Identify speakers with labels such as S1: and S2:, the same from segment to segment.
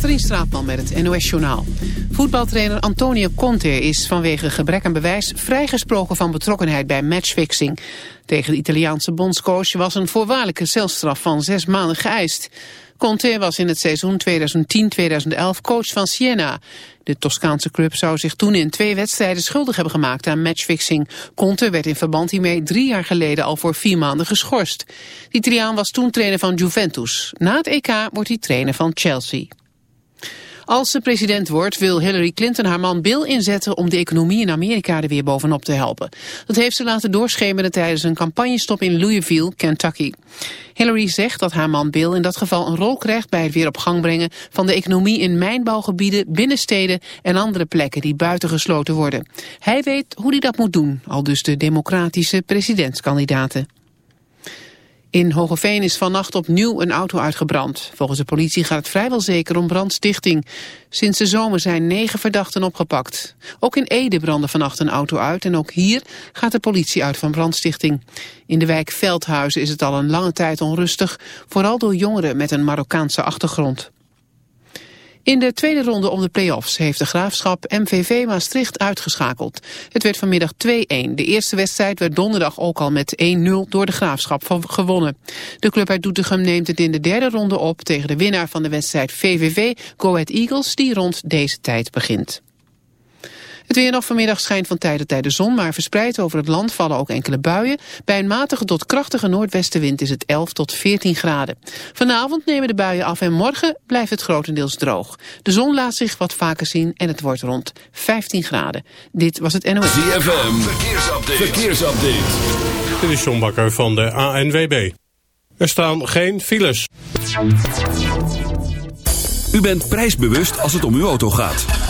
S1: Katrien Straatman met het NOS-journaal. Voetbaltrainer Antonio Conte is vanwege gebrek aan bewijs vrijgesproken van betrokkenheid bij matchfixing. Tegen de Italiaanse bondscoach was een voorwaardelijke celstraf van zes maanden geëist. Conte was in het seizoen 2010-2011 coach van Siena. De Toscaanse club zou zich toen in twee wedstrijden schuldig hebben gemaakt aan matchfixing. Conte werd in verband hiermee drie jaar geleden al voor vier maanden geschorst. De Italiaan was toen trainer van Juventus. Na het EK wordt hij trainer van Chelsea. Als ze president wordt wil Hillary Clinton haar man Bill inzetten om de economie in Amerika er weer bovenop te helpen. Dat heeft ze laten doorschemeren tijdens een campagnestop in Louisville, Kentucky. Hillary zegt dat haar man Bill in dat geval een rol krijgt bij het weer op gang brengen van de economie in mijnbouwgebieden, binnensteden en andere plekken die buitengesloten worden. Hij weet hoe hij dat moet doen, al dus de democratische presidentskandidaten. In Hogeveen is vannacht opnieuw een auto uitgebrand. Volgens de politie gaat het vrijwel zeker om brandstichting. Sinds de zomer zijn negen verdachten opgepakt. Ook in Ede brandde vannacht een auto uit en ook hier gaat de politie uit van brandstichting. In de wijk Veldhuizen is het al een lange tijd onrustig, vooral door jongeren met een Marokkaanse achtergrond. In de tweede ronde om de play-offs heeft de Graafschap MVV Maastricht uitgeschakeld. Het werd vanmiddag 2-1. De eerste wedstrijd werd donderdag ook al met 1-0 door de Graafschap gewonnen. De club uit Doetinchem neemt het in de derde ronde op tegen de winnaar van de wedstrijd VVV Go Ahead Eagles die rond deze tijd begint. Het weer nog vanmiddag schijnt van tijd tot tijd de zon, maar verspreid over het land vallen ook enkele buien. Bij een matige tot krachtige noordwestenwind is het 11 tot 14 graden. Vanavond nemen de buien af en morgen blijft het grotendeels droog. De zon laat zich wat vaker zien en het wordt rond 15 graden. Dit was het NOS.
S2: ZFM, verkeersupdate. verkeersupdate.
S3: Dit is John Bakker van de ANWB. Er staan geen files.
S2: U bent prijsbewust als het om uw auto gaat.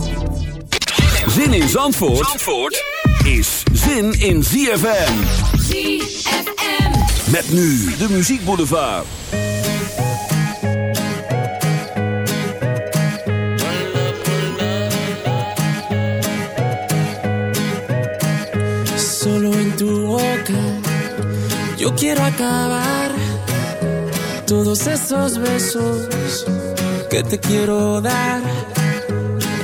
S2: Zin in Zandvoort, Zandvoort is zin in ZFM.
S4: ZFM.
S2: Met nu de muziekboulevard.
S5: Solo en tu boca yo quiero acabar todos esos besos que te quiero dar.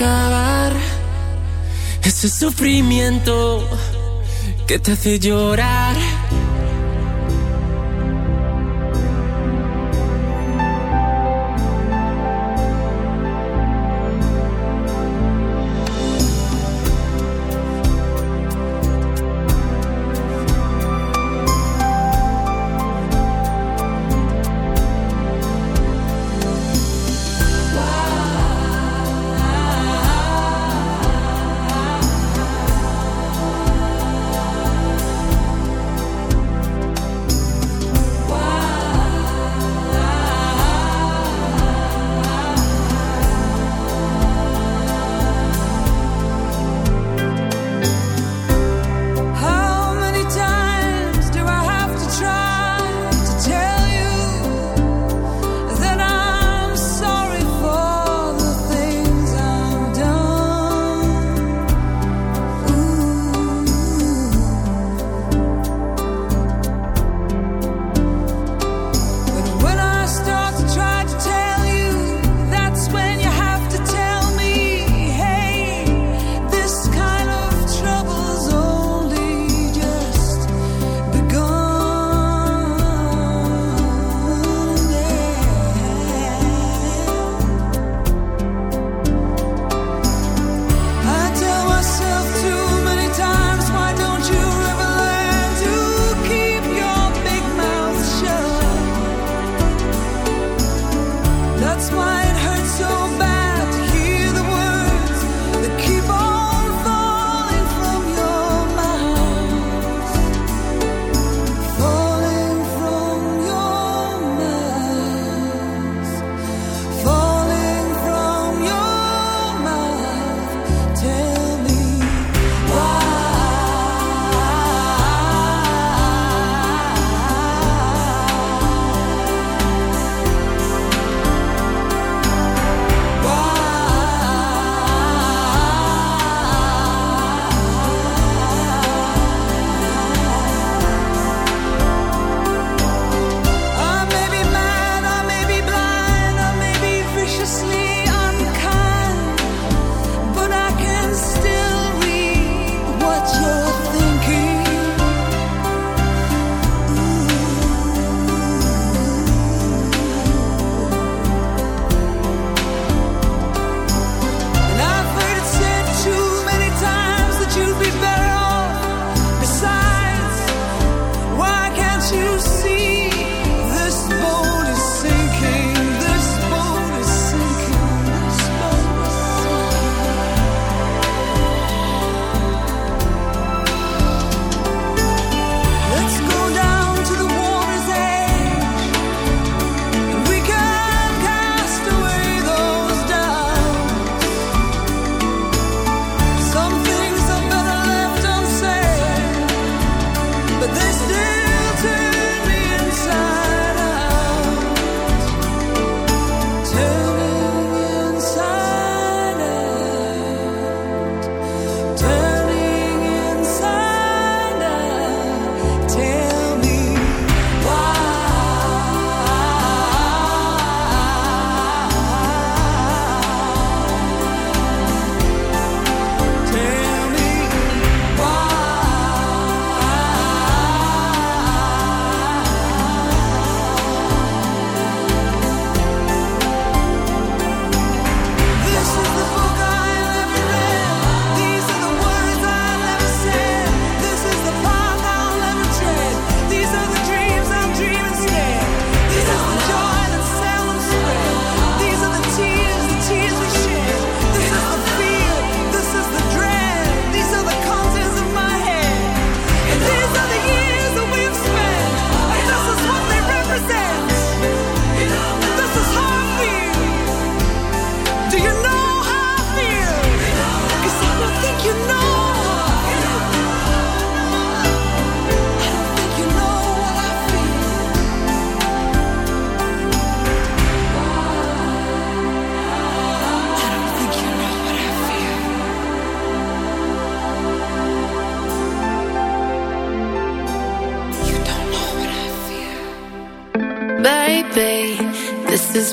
S5: Acabar ese sufrimiento que te hace llorar.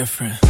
S6: Different.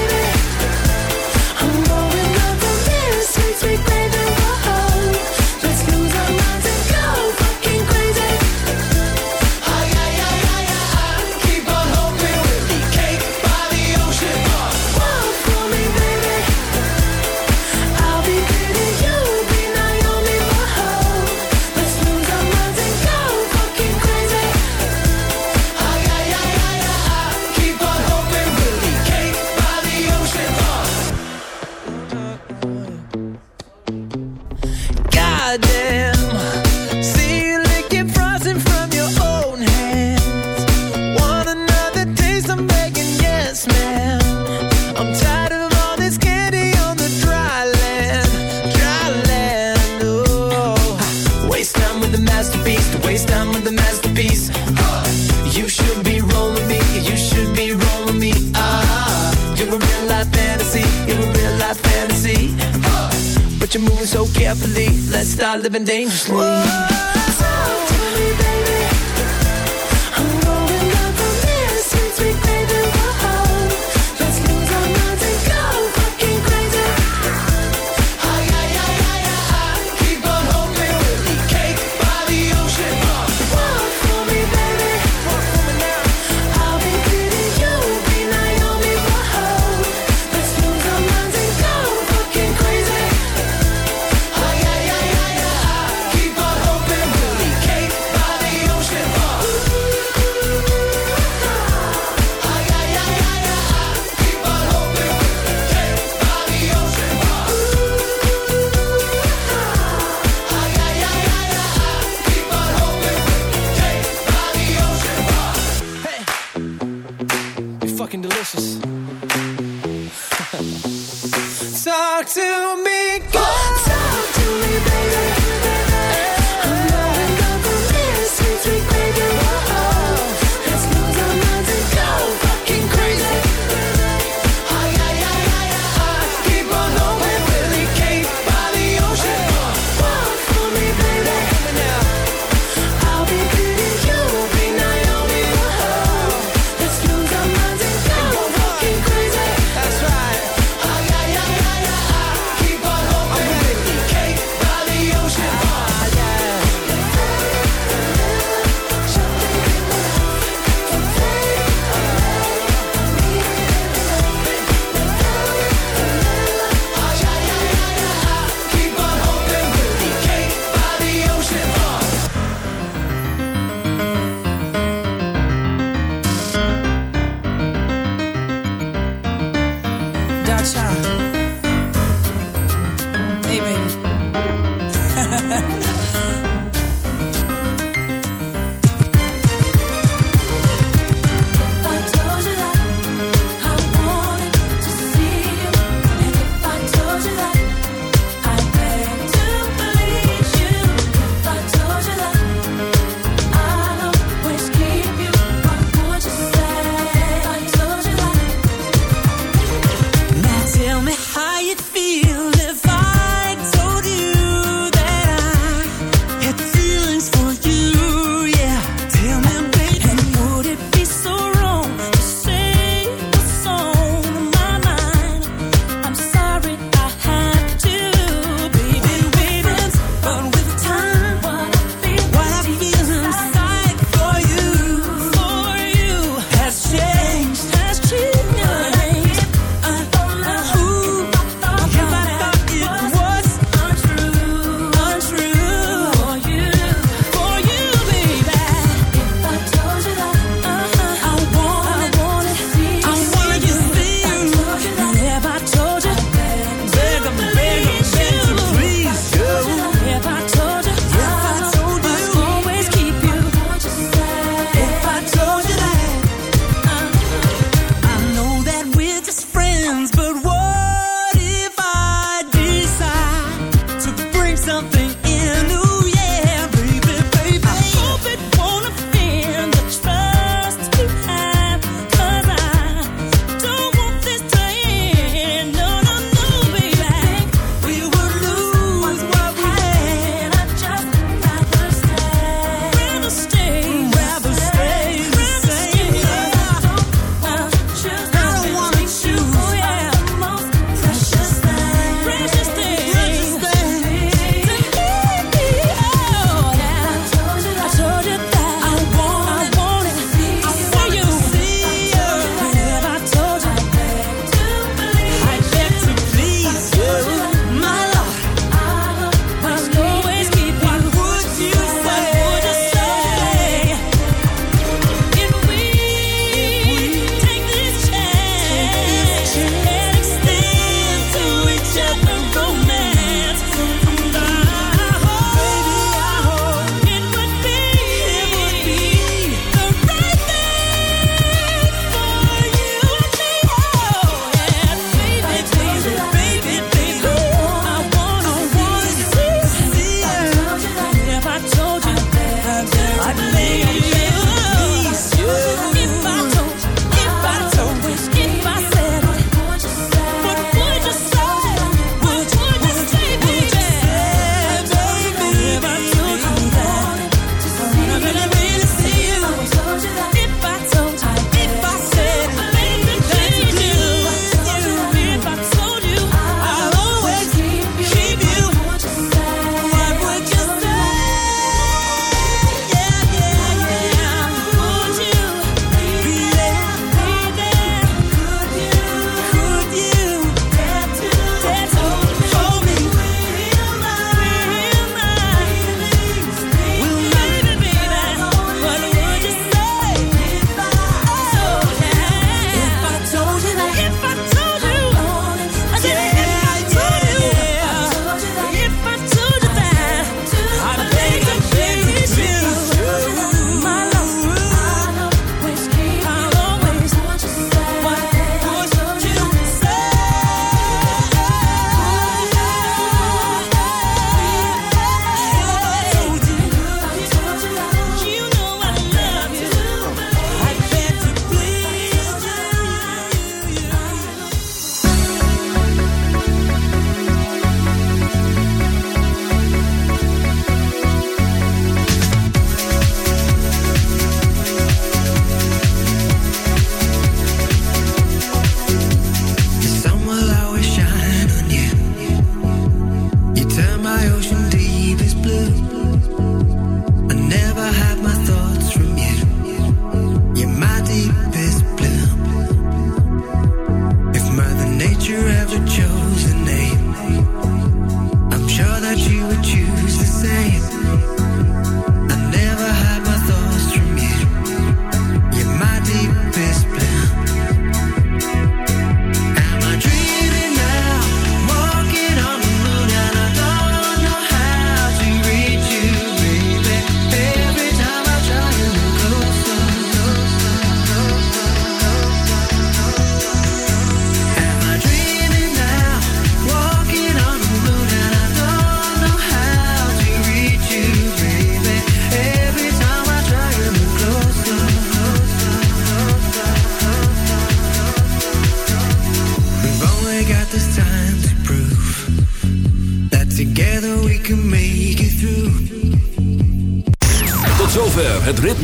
S7: living dangerously.